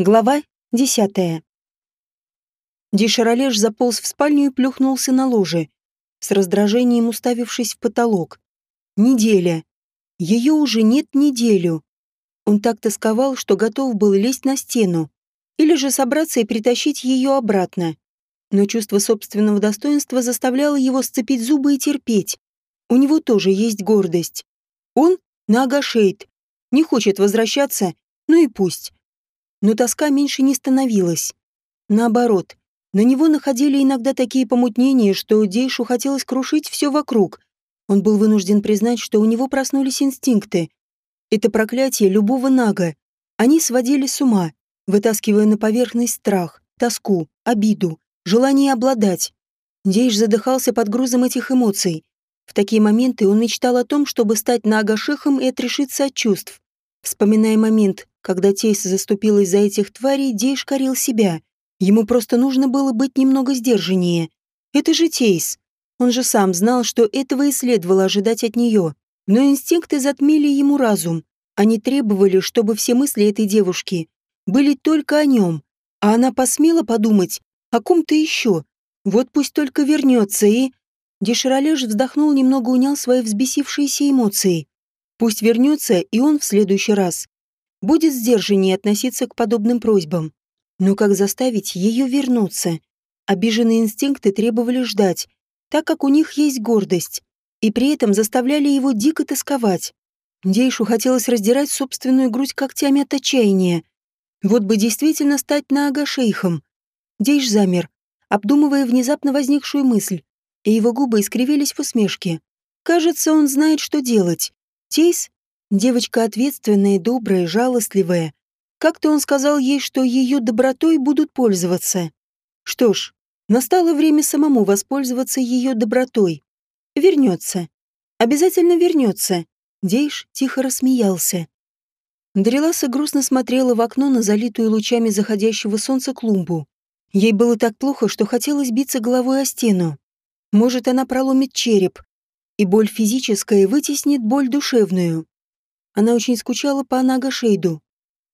Глава десятая. Дишаролеш заполз в спальню и плюхнулся на ложе, с раздражением уставившись в потолок. Неделя. Ее уже нет неделю. Он так тосковал, что готов был лезть на стену, или же собраться и притащить ее обратно. Но чувство собственного достоинства заставляло его сцепить зубы и терпеть. У него тоже есть гордость. Он, Нагашейд, не хочет возвращаться, ну и пусть но тоска меньше не становилась. Наоборот, на него находили иногда такие помутнения, что Дейшу хотелось крушить все вокруг. Он был вынужден признать, что у него проснулись инстинкты. Это проклятие любого нага. Они сводили с ума, вытаскивая на поверхность страх, тоску, обиду, желание обладать. Дейш задыхался под грузом этих эмоций. В такие моменты он мечтал о том, чтобы стать нагашехом и отрешиться от чувств. Вспоминая момент, когда Тейс заступилась за этих тварей, Дейш корил себя. Ему просто нужно было быть немного сдержаннее. Это же Тейс. Он же сам знал, что этого и следовало ожидать от нее. Но инстинкты затмили ему разум. Они требовали, чтобы все мысли этой девушки были только о нем. А она посмела подумать о ком-то еще. Вот пусть только вернется и... Деширалеш вздохнул, немного унял свои взбесившиеся эмоции. Пусть вернется, и он в следующий раз будет сдержаннее относиться к подобным просьбам. Но как заставить ее вернуться? Обиженные инстинкты требовали ждать, так как у них есть гордость, и при этом заставляли его дико тосковать. Дейшу хотелось раздирать собственную грудь когтями от отчаяния. Вот бы действительно стать на шейхом. Дейш замер, обдумывая внезапно возникшую мысль, и его губы искривились в усмешке. Кажется, он знает, что делать. Тейс Девочка ответственная, добрая, жалостливая. Как-то он сказал ей, что ее добротой будут пользоваться. Что ж, настало время самому воспользоваться ее добротой. Вернется. Обязательно вернется. Дейш тихо рассмеялся. Дреласа грустно смотрела в окно на залитую лучами заходящего солнца клумбу. Ей было так плохо, что хотелось биться головой о стену. Может, она проломит череп, и боль физическая вытеснит боль душевную. Она очень скучала по Анагашейду.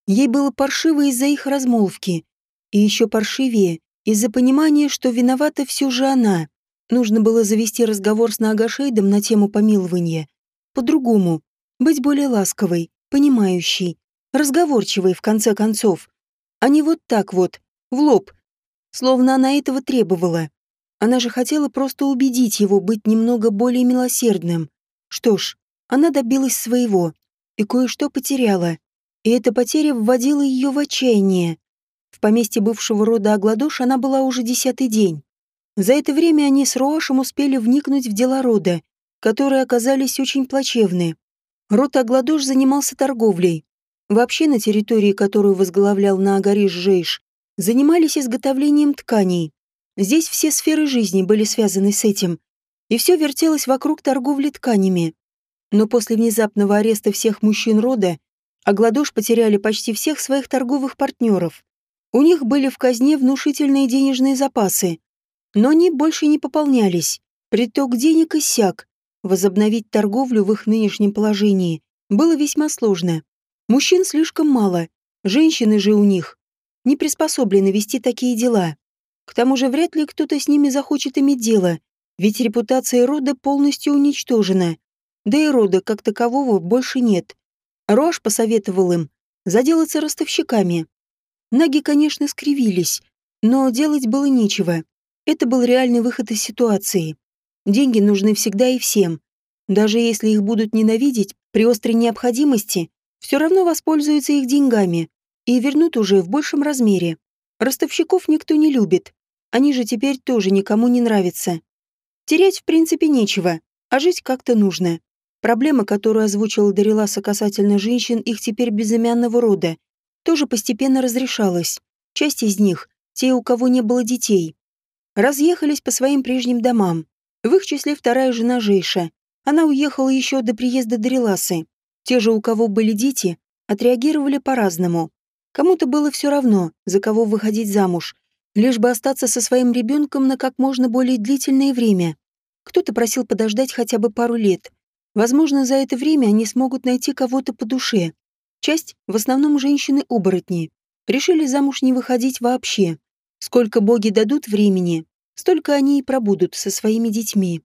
Ей было паршиво из-за их размолвки. И еще паршивее из-за понимания, что виновата все же она. Нужно было завести разговор с Нагашейдом на тему помилования. По-другому. Быть более ласковой, понимающей, разговорчивой, в конце концов. А не вот так вот, в лоб. Словно она этого требовала. Она же хотела просто убедить его быть немного более милосердным. Что ж, она добилась своего и кое-что потеряла. И эта потеря вводила ее в отчаяние. В поместье бывшего рода Агладош она была уже десятый день. За это время они с Роашем успели вникнуть в дела рода, которые оказались очень плачевны. Род Агладош занимался торговлей. Вообще на территории, которую возглавлял Наагариш Жейш, занимались изготовлением тканей. Здесь все сферы жизни были связаны с этим, и все вертелось вокруг торговли тканями. Но после внезапного ареста всех мужчин рода Агладош потеряли почти всех своих торговых партнеров. У них были в казне внушительные денежные запасы, но они больше не пополнялись. Приток денег иссяк. Возобновить торговлю в их нынешнем положении было весьма сложно. Мужчин слишком мало, женщины же у них не приспособлены вести такие дела. К тому же вряд ли кто-то с ними захочет иметь дело, ведь репутация рода полностью уничтожена. Да и рода как такового больше нет. Рош посоветовал им заделаться ростовщиками. Наги, конечно, скривились, но делать было нечего. Это был реальный выход из ситуации. Деньги нужны всегда и всем. Даже если их будут ненавидеть, при острой необходимости все равно воспользуются их деньгами и вернут уже в большем размере. Ростовщиков никто не любит. Они же теперь тоже никому не нравятся. Терять в принципе нечего, а жить как-то нужно. Проблема, которую озвучил Дариласа касательно женщин их теперь безымянного рода, тоже постепенно разрешалась. Часть из них — те, у кого не было детей. Разъехались по своим прежним домам. В их числе вторая жена Жейша. Она уехала еще до приезда Дариласы. Те же, у кого были дети, отреагировали по-разному. Кому-то было все равно, за кого выходить замуж, лишь бы остаться со своим ребенком на как можно более длительное время. Кто-то просил подождать хотя бы пару лет, Возможно, за это время они смогут найти кого-то по душе. Часть, в основном женщины-оборотни. решили замуж не выходить вообще. Сколько боги дадут времени, столько они и пробудут со своими детьми.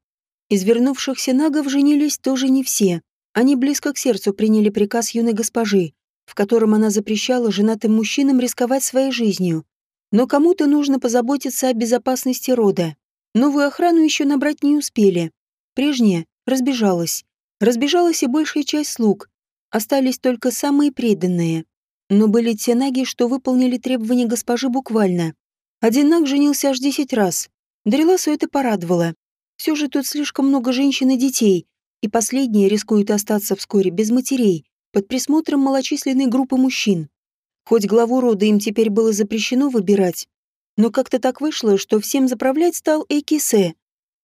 Из вернувшихся нагов женились тоже не все. Они близко к сердцу приняли приказ юной госпожи, в котором она запрещала женатым мужчинам рисковать своей жизнью. Но кому-то нужно позаботиться о безопасности рода. Новую охрану еще набрать не успели. Прежняя разбежалась. Разбежалась и большая часть слуг. Остались только самые преданные. Но были те наги, что выполнили требования госпожи буквально. Один наг женился аж десять раз. Дариласу это порадовало. Все же тут слишком много женщин и детей, и последние рискуют остаться вскоре без матерей, под присмотром малочисленной группы мужчин. Хоть главу рода им теперь было запрещено выбирать, но как-то так вышло, что всем заправлять стал Экисе.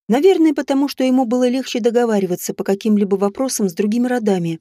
Наверное, потому что ему было легче договариваться по каким-либо вопросам с другими родами.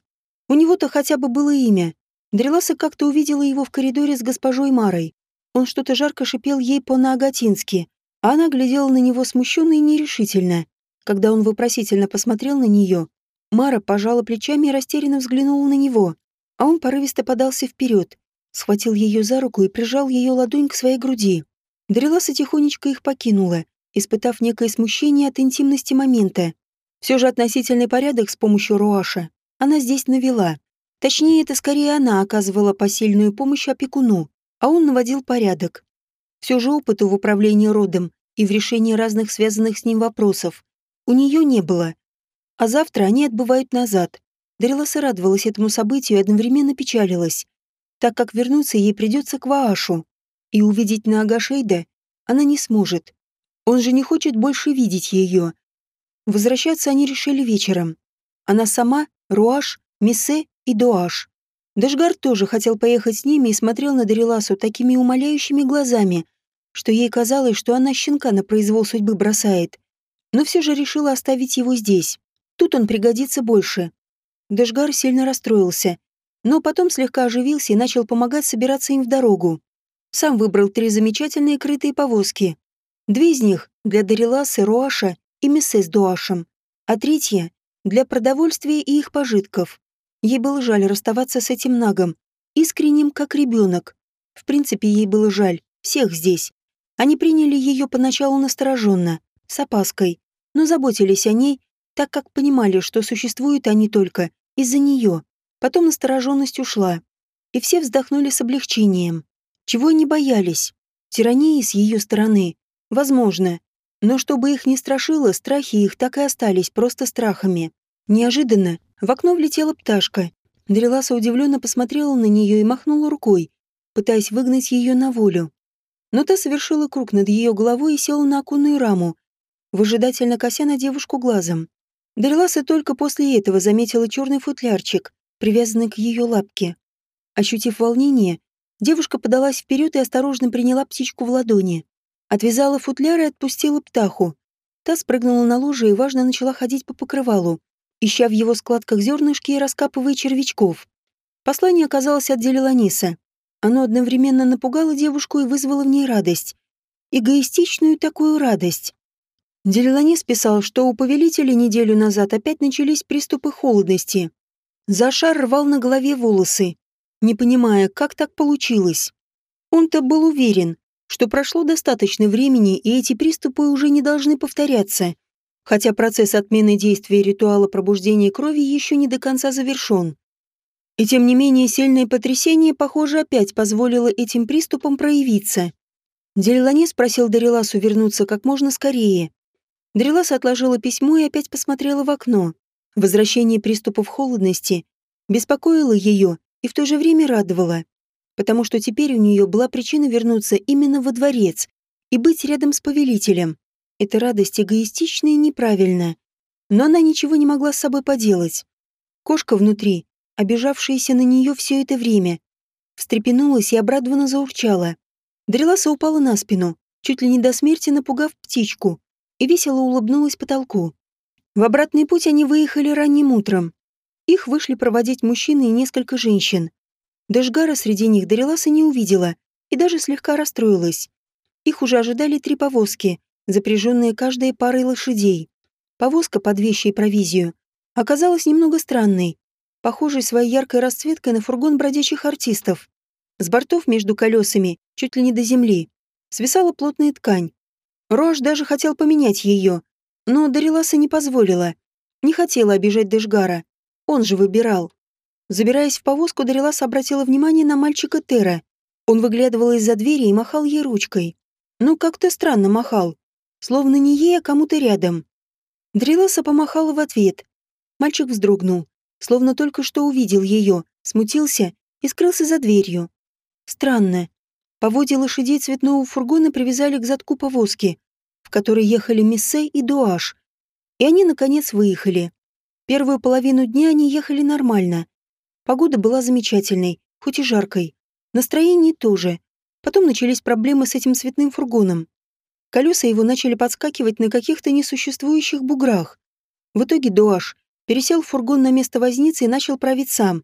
У него-то хотя бы было имя. Дреласа как-то увидела его в коридоре с госпожой Марой. Он что-то жарко шипел ей по-наагатински, а она глядела на него смущенно и нерешительно. Когда он вопросительно посмотрел на нее, Мара пожала плечами и растерянно взглянула на него, а он порывисто подался вперед, схватил ее за руку и прижал ее ладонь к своей груди. Дреласа тихонечко их покинула, испытав некое смущение от интимности момента. Все же относительный порядок с помощью Руаша она здесь навела. Точнее, это скорее она оказывала посильную помощь опекуну, а он наводил порядок. Все же опыта в управлении родом и в решении разных связанных с ним вопросов у нее не было. А завтра они отбывают назад. Дариласа радовалась этому событию и одновременно печалилась, так как вернуться ей придется к Ваашу, и увидеть на Агашейда она не сможет. Он же не хочет больше видеть ее. Возвращаться они решили вечером. Она сама, Руаш, Миссе и Дуаш. Дашгар тоже хотел поехать с ними и смотрел на Дариласу такими умоляющими глазами, что ей казалось, что она щенка на произвол судьбы бросает. Но все же решила оставить его здесь. Тут он пригодится больше. Дашгар сильно расстроился, но потом слегка оживился и начал помогать собираться им в дорогу. Сам выбрал три замечательные крытые повозки. Две из них для Дариласы, Руаша и Мессе с Дуашем, а третья — для продовольствия и их пожитков. Ей было жаль расставаться с этим нагом, искренним, как ребенок. В принципе, ей было жаль всех здесь. Они приняли ее поначалу настороженно, с опаской, но заботились о ней, так как понимали, что существуют они только из-за нее. Потом настороженность ушла, и все вздохнули с облегчением. Чего они боялись? Тирании с ее стороны, возможно, но чтобы их не страшило, страхи их так и остались просто страхами. Неожиданно в окно влетела пташка. Дреласа удивленно посмотрела на нее и махнула рукой, пытаясь выгнать ее на волю но та совершила круг над ее головой и села на оконную раму, выжидательно кося на девушку глазом. Дариласа только после этого заметила черный футлярчик, привязанный к ее лапке. Ощутив волнение, девушка подалась вперед и осторожно приняла птичку в ладони. Отвязала футляр и отпустила птаху. Та спрыгнула на луже и важно начала ходить по покрывалу, ища в его складках зернышки и раскапывая червячков. Послание оказалось от Делиланиса. Оно одновременно напугало девушку и вызвало в ней радость. Эгоистичную такую радость. Делиланис писал, что у повелителя неделю назад опять начались приступы холодности. Зашар рвал на голове волосы, не понимая, как так получилось. Он-то был уверен, что прошло достаточно времени, и эти приступы уже не должны повторяться, хотя процесс отмены действия ритуала пробуждения крови еще не до конца завершен. И тем не менее сильное потрясение, похоже, опять позволило этим приступам проявиться. Делилане спросил Дариласу вернуться как можно скорее. Дарилас отложила письмо и опять посмотрела в окно. Возвращение приступов холодности беспокоило ее и в то же время радовало, потому что теперь у нее была причина вернуться именно во дворец и быть рядом с повелителем. Эта радость эгоистична и неправильна, но она ничего не могла с собой поделать. Кошка внутри обижавшаяся на нее все это время. Встрепенулась и обрадованно заурчала. Дреласа упала на спину, чуть ли не до смерти напугав птичку, и весело улыбнулась потолку. В обратный путь они выехали ранним утром. Их вышли проводить мужчины и несколько женщин. Дашгара среди них Дариласа не увидела и даже слегка расстроилась. Их уже ожидали три повозки, запряженные каждой парой лошадей. Повозка под вещи и провизию оказалась немного странной, похожий своей яркой расцветкой на фургон бродячих артистов. С бортов между колесами, чуть ли не до земли, свисала плотная ткань. Рош даже хотел поменять ее, но Дариласа не позволила. Не хотела обижать Дешгара. Он же выбирал. Забираясь в повозку, Дарилас обратила внимание на мальчика Тера. Он выглядывал из-за двери и махал ей ручкой. Ну, как-то странно махал. Словно не ей, а кому-то рядом. Дариласа помахала в ответ. Мальчик вздрогнул, словно только что увидел ее, смутился и скрылся за дверью. Странно. Поводья лошадей цветного фургона привязали к задку повозки, в которой ехали Миссе и Дуаш. И они, наконец, выехали. Первую половину дня они ехали нормально. Погода была замечательной, хоть и жаркой. Настроение тоже. Потом начались проблемы с этим цветным фургоном. Колеса его начали подскакивать на каких-то несуществующих буграх. В итоге Дуаш пересел фургон на место возницы и начал править сам.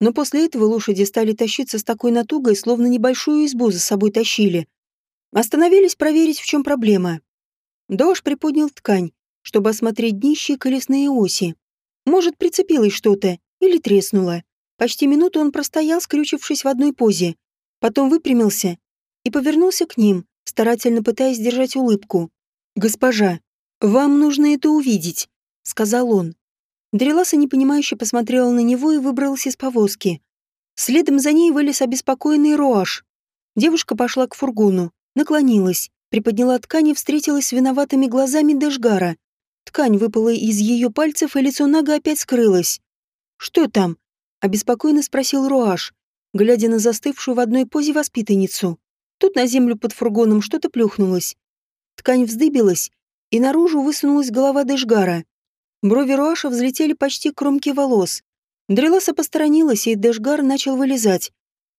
Но после этого лошади стали тащиться с такой натугой, словно небольшую избу за собой тащили. Остановились проверить, в чем проблема. Дош приподнял ткань, чтобы осмотреть днище и колесные оси. Может, прицепилось что-то или треснуло. Почти минуту он простоял, скрючившись в одной позе. Потом выпрямился и повернулся к ним, старательно пытаясь держать улыбку. «Госпожа, вам нужно это увидеть», — сказал он. Дреласа непонимающе посмотрела на него и выбралась из повозки. Следом за ней вылез обеспокоенный Роаш. Девушка пошла к фургону, наклонилась, приподняла ткань и встретилась с виноватыми глазами Дежгара. Ткань выпала из ее пальцев, и лицо Нага опять скрылось. «Что там?» Обеспокоенно спросил Руаш, глядя на застывшую в одной позе воспитанницу. Тут на землю под фургоном что-то плюхнулось. Ткань вздыбилась, и наружу высунулась голова Дэшгара. Брови Руаша взлетели почти к кромке волос. Дреласа посторонилась, и Дэшгар начал вылезать.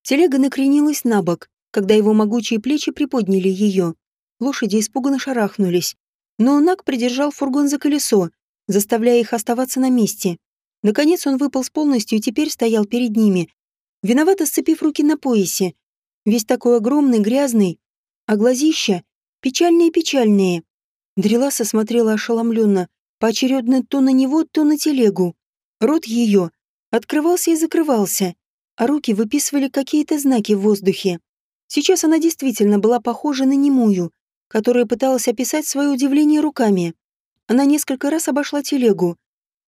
Телега накренилась на бок, когда его могучие плечи приподняли ее. Лошади испуганно шарахнулись. Но Нак придержал фургон за колесо, заставляя их оставаться на месте. Наконец он выполз полностью и теперь стоял перед ними, виновато сцепив руки на поясе. Весь такой огромный, грязный, а глазища печальные-печальные. Дреласа смотрела ошеломленно, поочередно то на него, то на телегу. Рот ее открывался и закрывался, а руки выписывали какие-то знаки в воздухе. Сейчас она действительно была похожа на немую, которая пыталась описать свое удивление руками. Она несколько раз обошла телегу,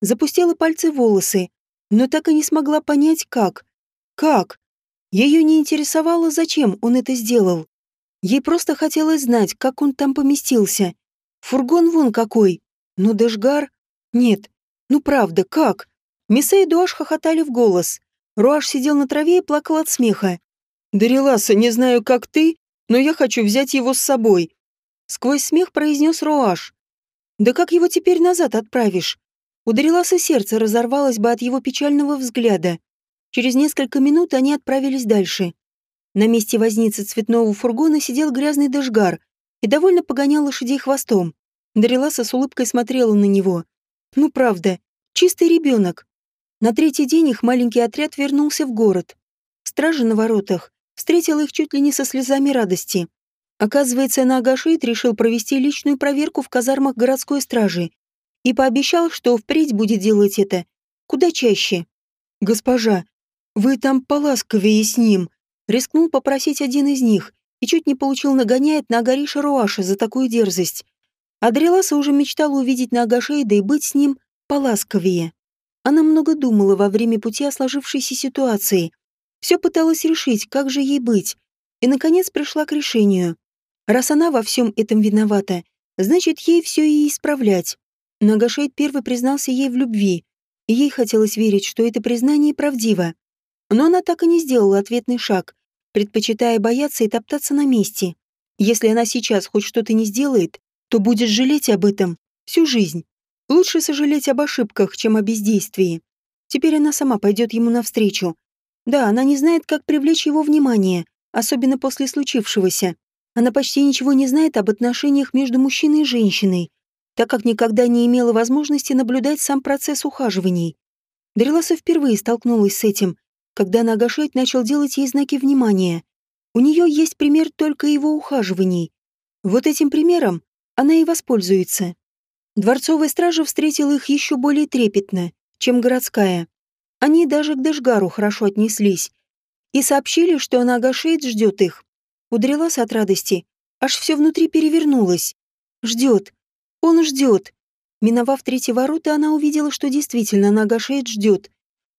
запустила пальцы в волосы, но так и не смогла понять, как. Как? Ее не интересовало, зачем он это сделал. Ей просто хотелось знать, как он там поместился. Фургон вон какой. Но Дэшгар... Нет. Ну правда, как? Миса и Дуаш хохотали в голос. Руаш сидел на траве и плакал от смеха. «Дариласа, не знаю, как ты, но я хочу взять его с собой», — сквозь смех произнес Руаш. «Да как его теперь назад отправишь? Ударилось и сердце разорвалось бы от его печального взгляда. Через несколько минут они отправились дальше. На месте возницы цветного фургона сидел грязный дожгар и довольно погонял лошадей хвостом. Дариласа с улыбкой смотрела на него. Ну правда, чистый ребенок. На третий день их маленький отряд вернулся в город. Стража на воротах встретил их чуть ли не со слезами радости. Оказывается, Нагашит решил провести личную проверку в казармах городской стражи и пообещал, что впредь будет делать это куда чаще. «Госпожа, вы там поласковее с ним», — рискнул попросить один из них и чуть не получил нагоняет на Агариша Руаша за такую дерзость. Адреласа уже мечтала увидеть на Агашейда и быть с ним поласковее. Она много думала во время пути о сложившейся ситуации. Все пыталась решить, как же ей быть, и, наконец, пришла к решению. Раз она во всем этом виновата, значит, ей все и исправлять. Но Агашейд первый признался ей в любви, ей хотелось верить, что это признание правдиво. Но она так и не сделала ответный шаг, предпочитая бояться и топтаться на месте. Если она сейчас хоть что-то не сделает, то будет жалеть об этом всю жизнь. Лучше сожалеть об ошибках, чем о бездействии. Теперь она сама пойдет ему навстречу. Да, она не знает, как привлечь его внимание, особенно после случившегося. Она почти ничего не знает об отношениях между мужчиной и женщиной, так как никогда не имела возможности наблюдать сам процесс ухаживаний. Дариласа впервые столкнулась с этим, когда Нагашейт начал делать ей знаки внимания. У нее есть пример только его ухаживаний. Вот этим примером она и воспользуется. Дворцовая стража встретила их еще более трепетно, чем городская. Они даже к Дэшгару хорошо отнеслись. и сообщили, что Нагашейд ждет их. Удрелась от радости, аж все внутри перевернулось. Ждет. Он ждет. Миновав третьи ворота, она увидела, что действительно Нагашейд ждет.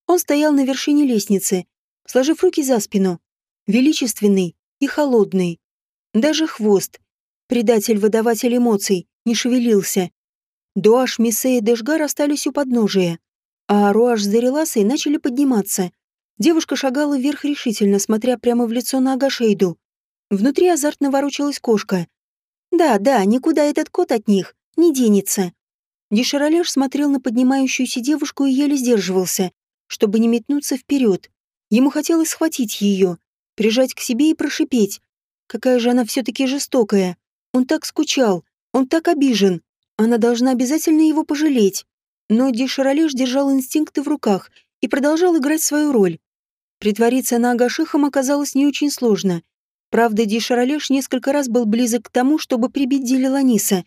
Он стоял на вершине лестницы, сложив руки за спину, величественный и холодный. Даже хвост, предатель-выдаватель эмоций, не шевелился. Дуаш, Миссе и Дэшгар остались у подножия, а Руаш с Дариласой начали подниматься. Девушка шагала вверх решительно, смотря прямо в лицо на Агашейду. Внутри азартно ворочалась кошка. Да, да, никуда этот кот от них не денется. Деширалеш смотрел на поднимающуюся девушку и еле сдерживался, чтобы не метнуться вперед. Ему хотелось схватить ее, прижать к себе и прошипеть. Какая же она все-таки жестокая. Он так скучал, он так обижен. Она должна обязательно его пожалеть. Но Дишаралеш держал инстинкты в руках и продолжал играть свою роль. Притвориться на Агашихом оказалось не очень сложно. Правда, Дишаралеш несколько раз был близок к тому, чтобы прибить Дилеланиса.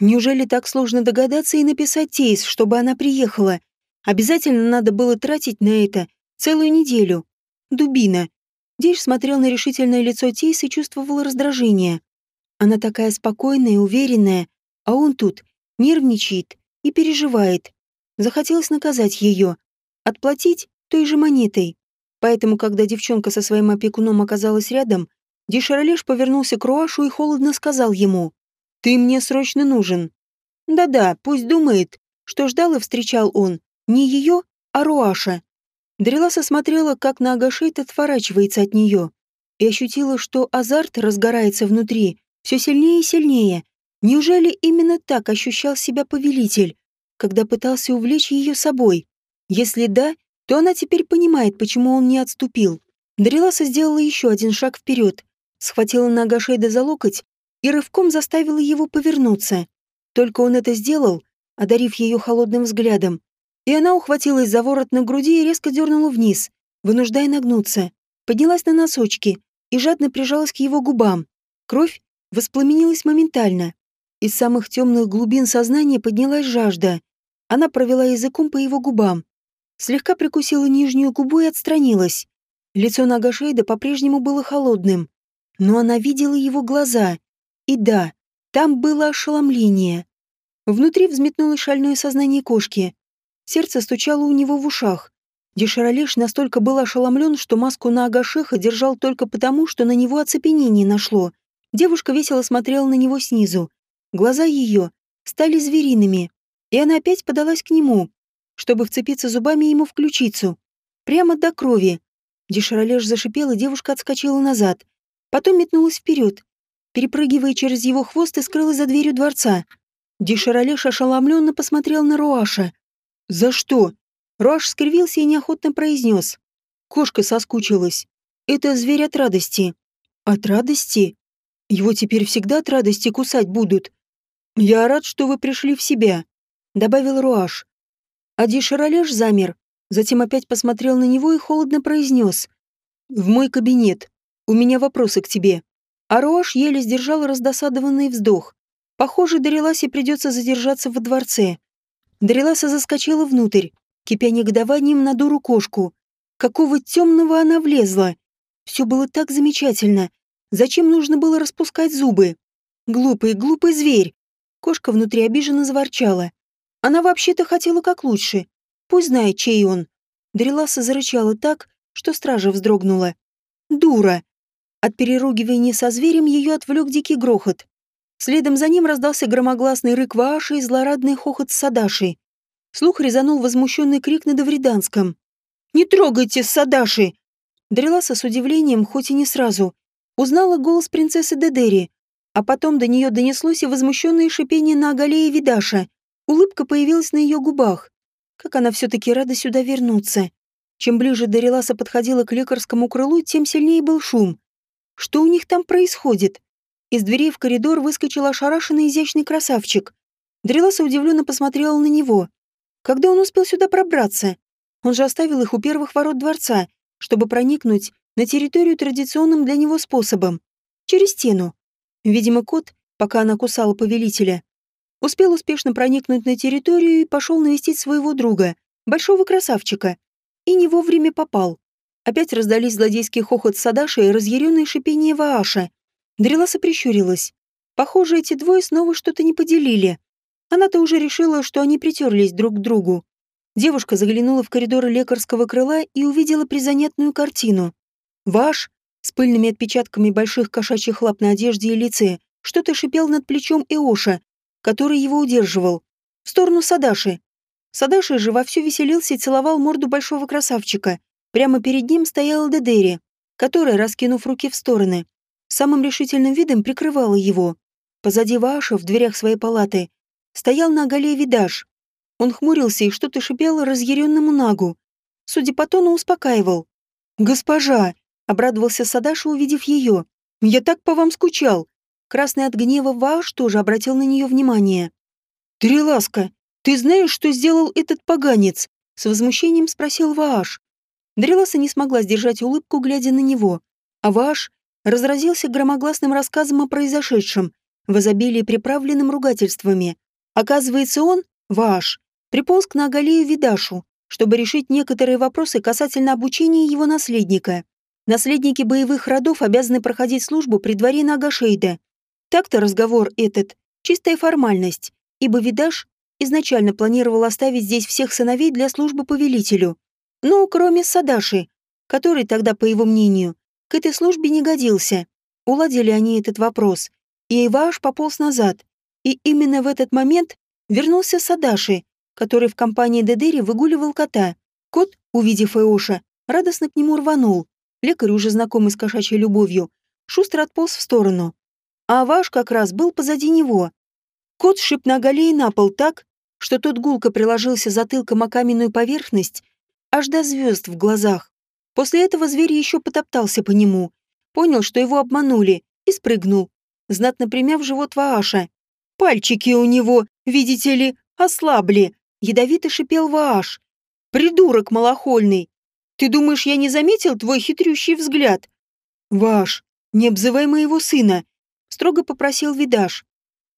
Неужели так сложно догадаться и написать Тейс, чтобы она приехала? Обязательно надо было тратить на это целую неделю. Дубина. Дейш смотрел на решительное лицо Тейс и чувствовал раздражение. Она такая спокойная, уверенная, а он тут нервничает и переживает. Захотелось наказать ее, отплатить той же монетой. Поэтому, когда девчонка со своим опекуном оказалась рядом, Дишаролеш повернулся к Руашу и холодно сказал ему, «Ты мне срочно нужен». Да-да, пусть думает, что ждал и встречал он не ее, а Руаша. Дреласа смотрела, как на Агашейт отворачивается от нее, и ощутила, что азарт разгорается внутри, все сильнее и сильнее. Неужели именно так ощущал себя повелитель, когда пытался увлечь ее собой? Если да, то она теперь понимает, почему он не отступил. Дреласа сделала еще один шаг вперед, схватила нога Шейда за локоть и рывком заставила его повернуться. Только он это сделал, одарив ее холодным взглядом, и она ухватилась за ворот на груди и резко дернула вниз, вынуждая нагнуться. Поднялась на носочки и жадно прижалась к его губам. Кровь воспламенилась моментально. Из самых темных глубин сознания поднялась жажда. Она провела языком по его губам, слегка прикусила нижнюю губу и отстранилась. Лицо Нагашейда по-прежнему было холодным, но она видела его глаза. И да, там было ошеломление. Внутри взметнулось шальное сознание кошки. Сердце стучало у него в ушах. Деширалеш настолько был ошеломлен, что маску на Агашеха держал только потому, что на него оцепенение нашло. Девушка весело смотрела на него снизу. Глаза ее стали звериными, и она опять подалась к нему, чтобы вцепиться зубами ему в ключицу. Прямо до крови. Деширалеш зашипел, и девушка отскочила назад. Потом метнулась вперед, перепрыгивая через его хвост и скрылась за дверью дворца. Деширалеш ошеломленно посмотрел на Руаша. «За что?» Руаш скривился и неохотно произнес. Кошка соскучилась. Это зверь от радости. От радости? Его теперь всегда от радости кусать будут. Я рад, что вы пришли в себя, добавил Руаш. Ади Шаролеш замер, затем опять посмотрел на него и холодно произнес. В мой кабинет. У меня вопросы к тебе. А Руаш еле сдержал раздосадованный вздох. Похоже, Дариласе придется задержаться во дворце. Дариласа заскочила внутрь, кипя негодованием на дуру кошку. Какого темного она влезла? Все было так замечательно. Зачем нужно было распускать зубы? Глупый, глупый зверь. Кошка внутри обиженно заворчала. Она вообще-то хотела как лучше. Пусть знает, чей он. Дреласа зарычала так, что стража вздрогнула. Дура. От переругивания со зверем ее отвлек дикий грохот. Следом за ним раздался громогласный рык Вааши и злорадный хохот Садаши. Слух резанул возмущенный крик на Давриданском. «Не трогайте Садаши!» Дреласа с удивлением, хоть и не сразу, узнала голос принцессы Дедери, а потом до нее донеслось и возмущенное шипение на Агалее Видаша. Улыбка появилась на ее губах. Как она все-таки рада сюда вернуться. Чем ближе Дариласа подходила к лекарскому крылу, тем сильнее был шум. Что у них там происходит? Из дверей в коридор выскочил ошарашенный изящный красавчик. Дреласа удивленно посмотрела на него. Когда он успел сюда пробраться? Он же оставил их у первых ворот дворца, чтобы проникнуть на территорию традиционным для него способом. Через стену. Видимо, кот, пока она кусала повелителя, успел успешно проникнуть на территорию и пошел навестить своего друга, большого красавчика. И не вовремя попал. Опять раздались злодейский хохот Садаши и разъяренное шипение Вааша. Дреласа прищурилась. Похоже, эти двое снова что-то не поделили. Она-то уже решила, что они притерлись друг к другу. Девушка заглянула в коридор лекарского крыла и увидела призанятную картину. Ваш, с пыльными отпечатками больших кошачьих лап на одежде и лице, что-то шипел над плечом Иоша, который его удерживал, в сторону Садаши. Садаши же вовсю веселился и целовал морду большого красавчика. Прямо перед ним стояла Дедери, которая, раскинув руки в стороны, самым решительным видом прикрывала его. Позади Ваша, в дверях своей палаты, стоял на оголе видаж. Он хмурился и что-то шипел разъяренному Нагу. Судя по тону, успокаивал. «Госпожа!» — обрадовался Садаша, увидев ее. «Я так по вам скучал!» Красный от гнева Ваш тоже обратил на нее внимание. «Триласка, ты знаешь, что сделал этот поганец?» С возмущением спросил Вааш. Дреласа не смогла сдержать улыбку, глядя на него. А Вааш разразился громогласным рассказом о произошедшем, в изобилии приправленным ругательствами. Оказывается, он, Вааш, приполз к Нагалею Видашу, чтобы решить некоторые вопросы касательно обучения его наследника. Наследники боевых родов обязаны проходить службу при дворе Нагашейда. Так-то разговор этот – чистая формальность, ибо Видаш изначально планировал оставить здесь всех сыновей для службы повелителю. Ну, кроме Садаши, который тогда, по его мнению, к этой службе не годился. Уладили они этот вопрос, и Иваш пополз назад. И именно в этот момент вернулся Садаши, который в компании Дедери выгуливал кота. Кот, увидев Эоша, радостно к нему рванул. Лекарь, уже знакомый с кошачьей любовью, шустро отполз в сторону. А Аваш как раз был позади него. Кот шип на и на пол так, что тот гулко приложился затылком о каменную поверхность, аж до звезд в глазах. После этого зверь еще потоптался по нему, понял, что его обманули, и спрыгнул, знатно примяв живот Вааша. «Пальчики у него, видите ли, ослабли!» Ядовито шипел Вааш. «Придурок малохольный! Ты думаешь, я не заметил твой хитрющий взгляд?» «Ваш, не обзывай моего сына!» Строго попросил Видаш.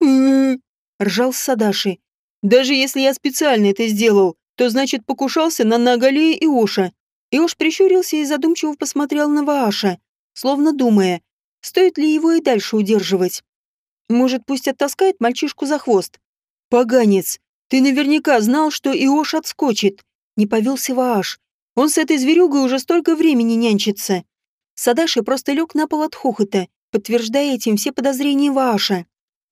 «М-м-м!» ржал Садаши. «Даже если я специально это сделал, то значит покушался на Нагалея и Оша». Иош прищурился и задумчиво посмотрел на Вааша, словно думая, стоит ли его и дальше удерживать. Может, пусть оттаскает мальчишку за хвост. «Поганец, ты наверняка знал, что Иош отскочит», — не повелся Вааш. «Он с этой зверюгой уже столько времени нянчится». Садаши просто лег на пол от хохота, подтверждая этим все подозрения Вааша.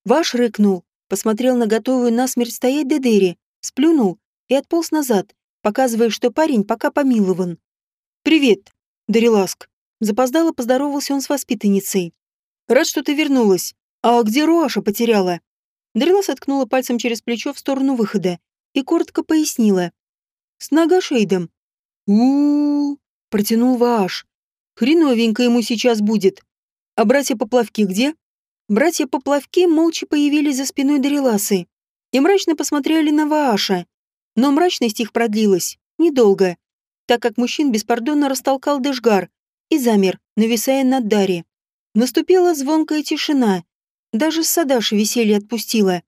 Ваш рыкнул, посмотрел на готовую насмерть стоять Дедери, сплюнул и отполз назад, показывая, что парень пока помилован. «Привет, Дариласк», — запоздало поздоровался он с воспитанницей. «Рад, что ты вернулась. А где Руаша потеряла?» Дарилас откнула пальцем через плечо в сторону выхода и коротко пояснила. «С ногошейдом». «У-у-у», протянул Вааш. «Хреновенько ему сейчас будет. А братья-поплавки где?» Братья-поплавки молча появились за спиной Дариласы и мрачно посмотрели на Вааша. Но мрачность их продлилась недолго, так как мужчин беспардонно растолкал Дэшгар и замер, нависая над Дари. Наступила звонкая тишина. Даже Садаши веселье отпустила.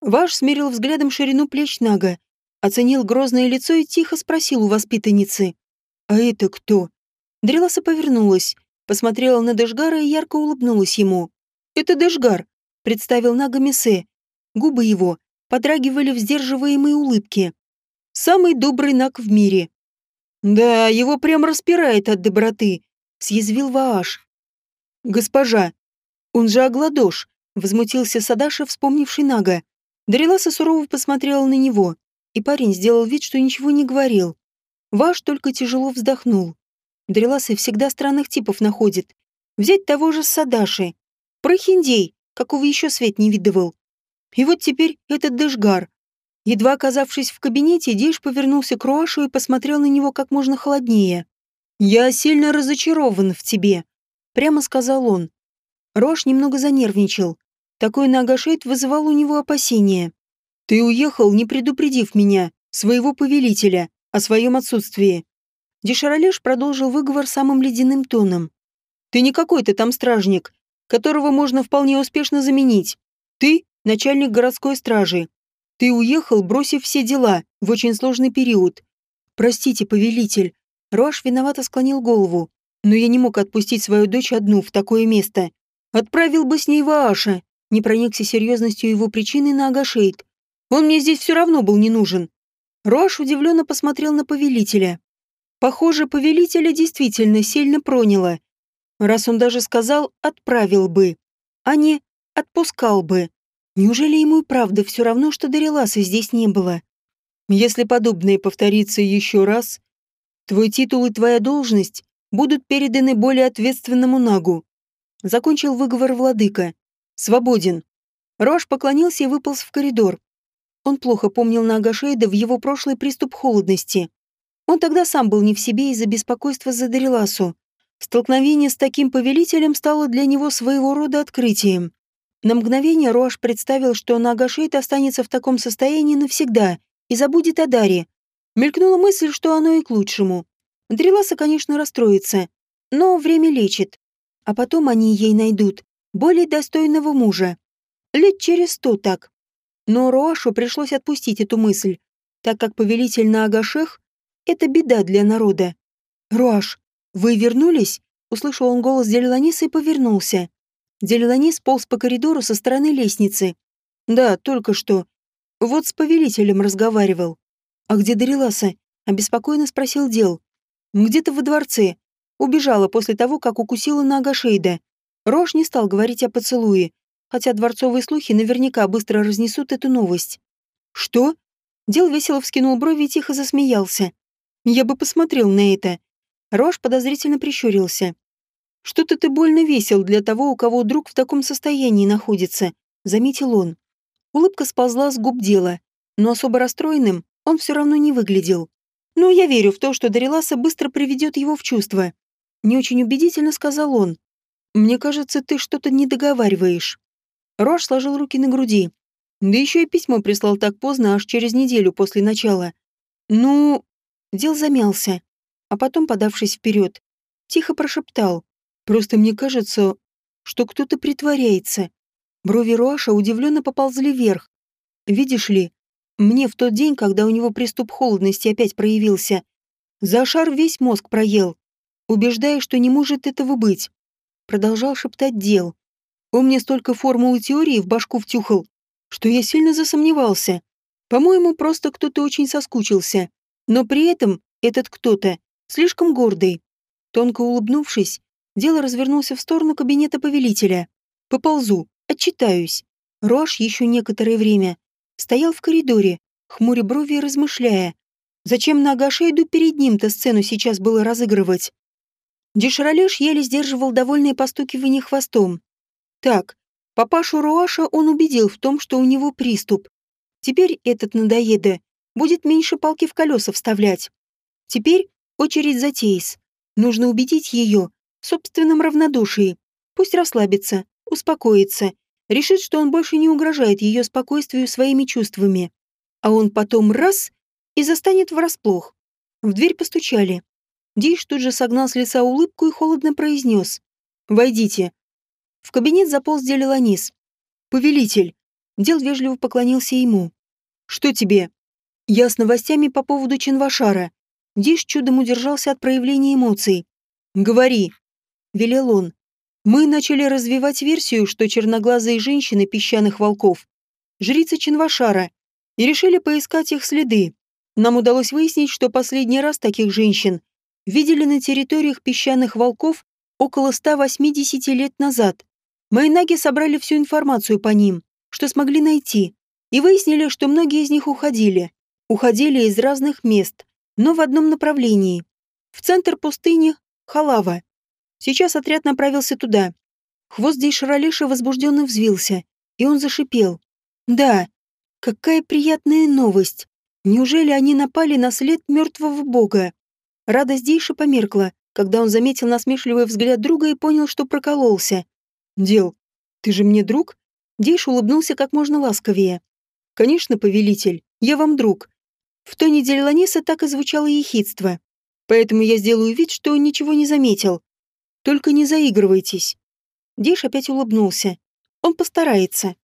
Ваш смерил взглядом ширину плеч Нага, оценил грозное лицо и тихо спросил у воспитанницы. «А это кто?» Дреласа повернулась, посмотрела на Дэшгара и ярко улыбнулась ему. «Это Дэшгар», — представил Нага Месе. Губы его подрагивали в сдерживаемой улыбке. «Самый добрый Наг в мире». «Да, его прям распирает от доброты», — съязвил Вааш. «Госпожа, он же Агладош», — возмутился Садаша, вспомнивший Нага. Дариласа сурово посмотрела на него, и парень сделал вид, что ничего не говорил. Ваш только тяжело вздохнул. Дариласа всегда странных типов находит. Взять того же Садаши. Прохиндей, какого еще свет не видывал. И вот теперь этот Дэшгар. Едва оказавшись в кабинете, Диш повернулся к Руашу и посмотрел на него как можно холоднее. «Я сильно разочарован в тебе», — прямо сказал он. Рош немного занервничал. Такой нагашейт вызывал у него опасения. «Ты уехал, не предупредив меня, своего повелителя, о своем отсутствии». Дешаролеш продолжил выговор самым ледяным тоном. «Ты не какой-то там стражник, которого можно вполне успешно заменить. Ты — начальник городской стражи. Ты уехал, бросив все дела в очень сложный период. Простите, повелитель, Роаш виновато склонил голову. Но я не мог отпустить свою дочь одну в такое место. Отправил бы с ней Вааша. Не проникся серьезностью его причины на Агашейд. Он мне здесь все равно был не нужен. Роаш удивленно посмотрел на повелителя. Похоже, повелителя действительно сильно проняло. Раз он даже сказал «отправил бы», а не «отпускал бы». Неужели ему и правда все равно, что Дариласа здесь не было? Если подобное повторится еще раз, твой титул и твоя должность будут переданы более ответственному нагу. Закончил выговор владыка. Свободен. Рош поклонился и выполз в коридор. Он плохо помнил Нага Шейда в его прошлый приступ холодности. Он тогда сам был не в себе из-за беспокойства за Дариласу. Столкновение с таким повелителем стало для него своего рода открытием. На мгновение Роаш представил, что Нагашейт останется в таком состоянии навсегда и забудет о Даре. Мелькнула мысль, что оно и к лучшему. Дреласа, конечно, расстроится, но время лечит. А потом они ей найдут более достойного мужа. Лет через сто так. Но Роашу пришлось отпустить эту мысль, так как повелитель на Агашех — это беда для народа. «Роаш, вы вернулись?» — услышал он голос Делиланиса и повернулся. Делиланис полз по коридору со стороны лестницы. «Да, только что. Вот с повелителем разговаривал». «А где Дариласа?» — обеспокоенно спросил Дел. «Где-то во дворце. Убежала после того, как укусила нога Шейда. Рош не стал говорить о поцелуе, хотя дворцовые слухи наверняка быстро разнесут эту новость. «Что?» Дел весело вскинул брови и тихо засмеялся. «Я бы посмотрел на это». Рош подозрительно прищурился. «Что-то ты больно весел для того, у кого друг в таком состоянии находится», — заметил он. Улыбка сползла с губ дела, но особо расстроенным он все равно не выглядел. «Ну, я верю в то, что Дариласа быстро приведет его в чувство. Не очень убедительно сказал он. «Мне кажется, ты что-то не договариваешь». Рош сложил руки на груди. Да еще и письмо прислал так поздно, аж через неделю после начала. «Ну...» Дел замялся, а потом, подавшись вперед, тихо прошептал. «Просто мне кажется, что кто-то притворяется». Брови Роаша удивленно поползли вверх. «Видишь ли, мне в тот день, когда у него приступ холодности опять проявился, Зашар весь мозг проел убеждая, что не может этого быть. Продолжал шептать дел. Он мне столько формул и теории в башку втюхал, что я сильно засомневался. По-моему, просто кто-то очень соскучился. Но при этом этот кто-то слишком гордый. Тонко улыбнувшись, дело развернулся в сторону кабинета повелителя. Поползу, отчитаюсь. Рош еще некоторое время стоял в коридоре, хмуря брови и размышляя. Зачем на Агашейду перед ним-то сцену сейчас было разыгрывать? Деширалеш еле сдерживал довольное постукивание хвостом. Так, папашу Руаша он убедил в том, что у него приступ. Теперь этот надоеда будет меньше палки в колеса вставлять. Теперь очередь за Тейс. Нужно убедить ее в собственном равнодушии. Пусть расслабится, успокоится, решит, что он больше не угрожает ее спокойствию своими чувствами. А он потом раз и застанет врасплох. В дверь постучали. Диш тут же согнал с лица улыбку и холодно произнес. «Войдите». В кабинет заполз Делиланис. «Повелитель». Дел вежливо поклонился ему. «Что тебе?» «Я с новостями по поводу Чинвашара». Диш чудом удержался от проявления эмоций. «Говори», — велел он. «Мы начали развивать версию, что черноглазые женщины песчаных волков — жрицы Чинвашара, и решили поискать их следы. Нам удалось выяснить, что последний раз таких женщин видели на территориях песчаных волков около 180 лет назад. Майнаги собрали всю информацию по ним, что смогли найти, и выяснили, что многие из них уходили. Уходили из разных мест, но в одном направлении. В центр пустыни – Халава. Сейчас отряд направился туда. Хвост Дейшаралиша возбужденно взвился, и он зашипел. «Да, какая приятная новость! Неужели они напали на след мертвого бога?» Радость Дейша померкла, когда он заметил насмешливый взгляд друга и понял, что прокололся. «Дел, ты же мне друг?» Дейш улыбнулся как можно ласковее. «Конечно, повелитель, я вам друг». В тоне Делиланиса так и звучало ехидство. «Поэтому я сделаю вид, что ничего не заметил. Только не заигрывайтесь». Дейш опять улыбнулся. «Он постарается».